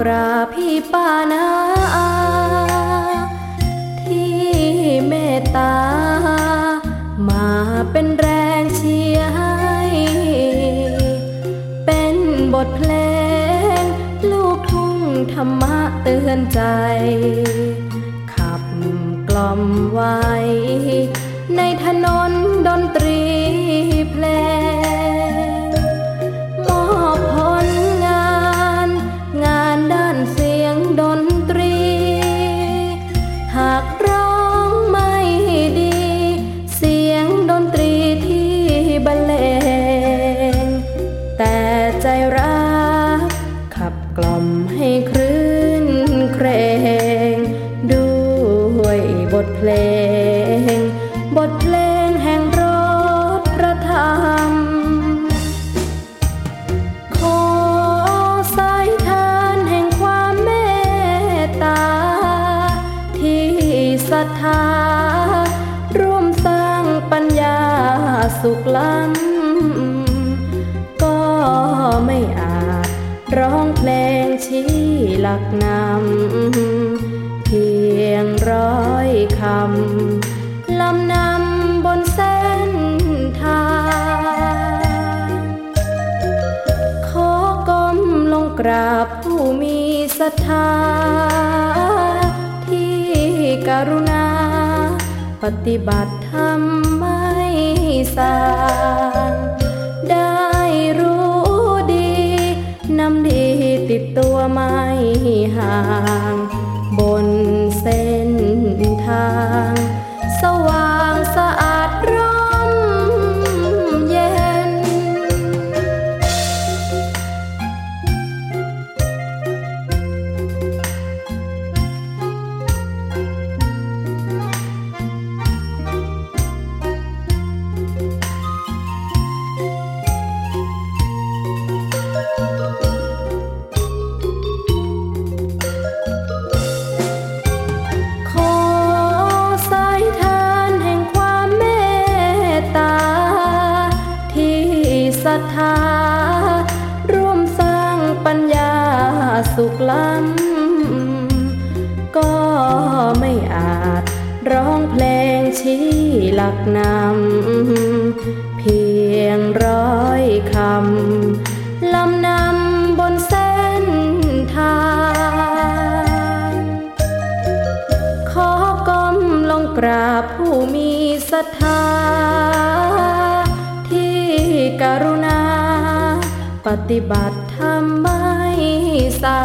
กราบพี่ป้านาอาที่เมตตา มาเป็นแรงเชียร์ให้เป็นบทเพลง ลูกทุ่งธรรมะเตือนใจ ขับกล่อมไว้ ในถนนดนตรี ลง บทเพลงแห่งรถพระธรรม ขอสายทานแห่งความเมตตา ที่ศรัทธา ร่วมสร้างปัญญาสุขล้ำก็ไม่อาจร้องเพลงชี้หลักนำเพียงร้อำลำนำบนเส้นทางขอก้มลงกราบผู้มีศรัทธา ที่กรุณา ปฏิบัติธรรมไม่สา สุขล้ำ ก็ไม่อาจร้องเพลงชี้หลักนำ เพียงร้อยคำ ลำนำบนเส้นทาง ขอก้มลงกราบผู้มีศรัทธา ที่กรุณา ปฏิบัติธรรม สา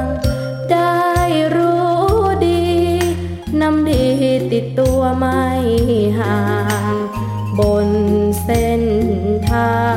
งได้รู้ดีนำดีติดตัวไม่ห่าง บนเส้นทาง